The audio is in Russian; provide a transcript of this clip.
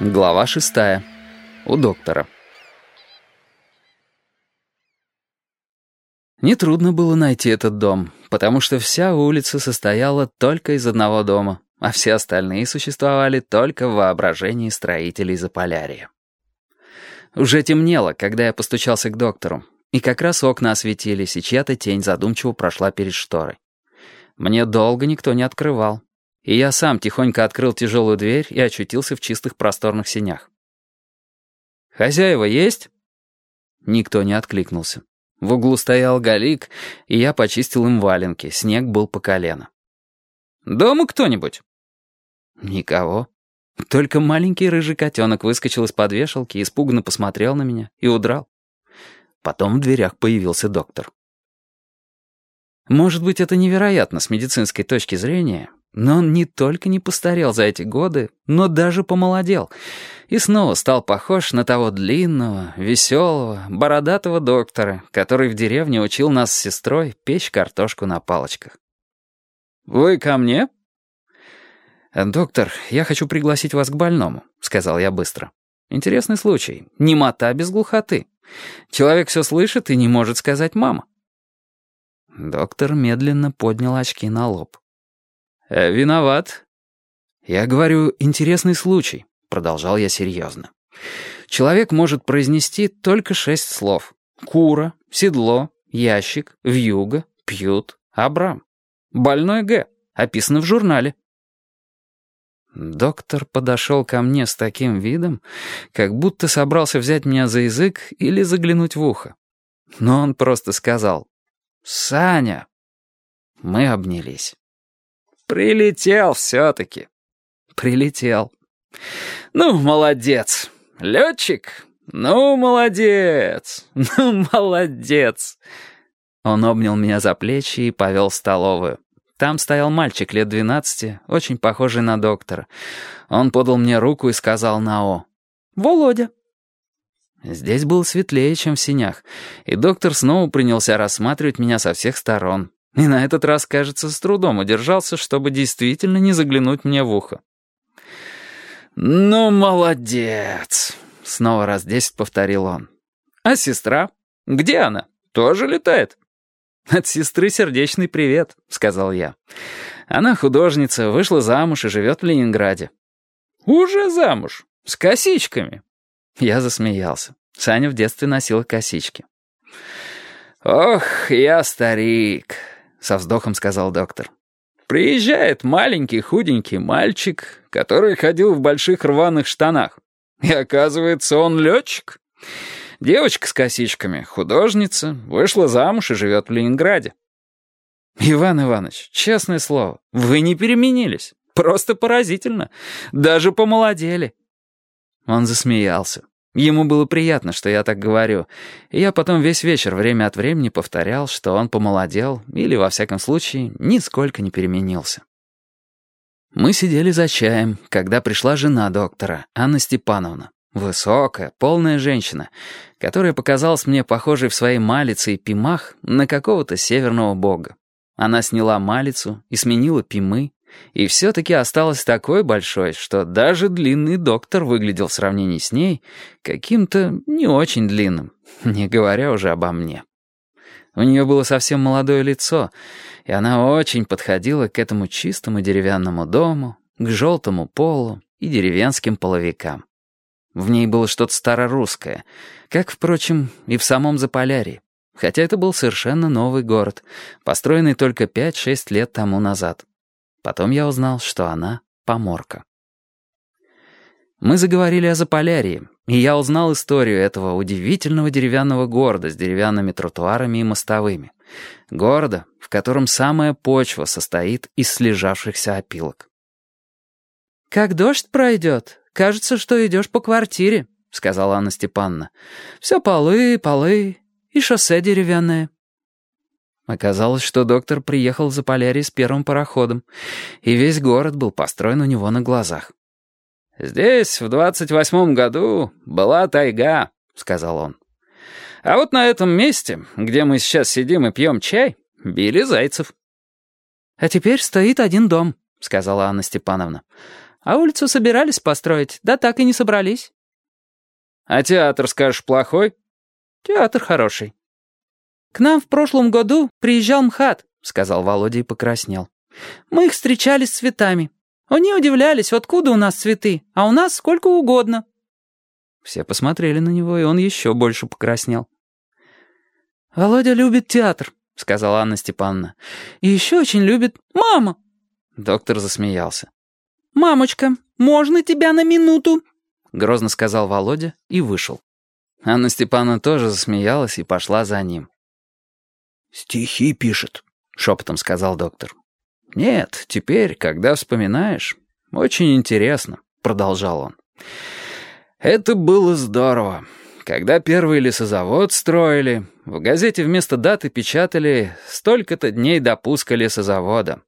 Глава шестая. У доктора. Нетрудно было найти этот дом, потому что вся улица состояла только из одного дома, а все остальные существовали только в воображении строителей Заполярья. Уже темнело, когда я постучался к доктору, и как раз окна осветились, и чья-то тень задумчиво прошла перед шторой. Мне долго никто не открывал, и я сам тихонько открыл тяжелую дверь и очутился в чистых просторных сенях. «Хозяева есть?» Никто не откликнулся. В углу стоял галик, и я почистил им валенки, снег был по колено. «Дома кто-нибудь?» «Никого. Только маленький рыжий котенок выскочил из-под вешалки, испуганно посмотрел на меня и удрал. Потом в дверях появился доктор. Может быть, это невероятно с медицинской точки зрения, но он не только не постарел за эти годы, но даже помолодел. И снова стал похож на того длинного, веселого, бородатого доктора, который в деревне учил нас с сестрой печь картошку на палочках. «Вы ко мне?» «Доктор, я хочу пригласить вас к больному», — сказал я быстро. «Интересный случай. Немота без глухоты. Человек все слышит и не может сказать «мама». Доктор медленно поднял очки на лоб. Э, «Виноват». «Я говорю, интересный случай», — продолжал я серьезно. «Человек может произнести только шесть слов. Кура, седло, ящик, вьюга, пьют, абрам. Больной Г. Описано в журнале». Доктор подошел ко мне с таким видом, как будто собрался взять меня за язык или заглянуть в ухо. Но он просто сказал «Саня». Мы обнялись. Прилетел все-таки. Прилетел. Ну, молодец. Летчик? Ну, молодец. Ну, молодец. Он обнял меня за плечи и повел в столовую. Там стоял мальчик лет двенадцати, очень похожий на доктора. Он подал мне руку и сказал на «О». «Володя». Здесь было светлее, чем в синях, и доктор снова принялся рассматривать меня со всех сторон, и на этот раз, кажется, с трудом удержался, чтобы действительно не заглянуть мне в ухо. «Ну, молодец!» — снова раз десять повторил он. «А сестра? Где она? Тоже летает?» «От сестры сердечный привет», — сказал я. «Она художница, вышла замуж и живет в Ленинграде». «Уже замуж? С косичками?» Я засмеялся. Саня в детстве носила косички. «Ох, я старик», со вздохом сказал доктор. «Приезжает маленький худенький мальчик, который ходил в больших рваных штанах. И оказывается, он летчик. Девочка с косичками, художница, вышла замуж и живет в Ленинграде». «Иван Иванович, честное слово, вы не переменились. Просто поразительно. Даже помолодели». Он засмеялся. Ему было приятно, что я так говорю, и я потом весь вечер время от времени повторял, что он помолодел или, во всяком случае, нисколько не переменился. Мы сидели за чаем, когда пришла жена доктора, Анна Степановна. Высокая, полная женщина, которая показалась мне похожей в своей малице и пимах на какого-то северного бога. Она сняла малицу и сменила пимы, и все-таки осталась такой большой, что даже длинный доктор выглядел в сравнении с ней каким-то не очень длинным, не говоря уже обо мне. У нее было совсем молодое лицо, и она очень подходила к этому чистому деревянному дому, к желтому полу и деревенским половикам. В ней было что-то старорусское, как, впрочем, и в самом Заполярье, хотя это был совершенно новый город, построенный только 5-6 лет тому назад. Потом я узнал, что она поморка. Мы заговорили о Заполярье, и я узнал историю этого удивительного деревянного города с деревянными тротуарами и мостовыми. Города, в котором самая почва состоит из слежавшихся опилок. «Как дождь пройдет, кажется, что идешь по квартире», — сказала Анна Степановна. «Все полы, полы и шоссе деревянное». Оказалось, что доктор приехал в Заполярье с первым пароходом, и весь город был построен у него на глазах. «Здесь в двадцать восьмом году была тайга», — сказал он. «А вот на этом месте, где мы сейчас сидим и пьем чай, били зайцев». «А теперь стоит один дом», — сказала Анна Степановна. А улицу собирались построить, да так и не собрались. А театр, скажешь, плохой? Театр хороший. К нам в прошлом году приезжал МХАТ, сказал Володя и покраснел. Мы их встречали с цветами. Они удивлялись, откуда у нас цветы, а у нас сколько угодно. Все посмотрели на него, и он еще больше покраснел. «Володя любит театр», — сказала Анна Степановна. «И еще очень любит... Мама!» Доктор засмеялся. «Мамочка, можно тебя на минуту?» — грозно сказал Володя и вышел. Анна Степановна тоже засмеялась и пошла за ним. «Стихи пишет», — шепотом сказал доктор. «Нет, теперь, когда вспоминаешь, очень интересно», — продолжал он. «Это было здорово. Когда первый лесозавод строили, в газете вместо даты печатали «Столько-то дней допуска лесозавода».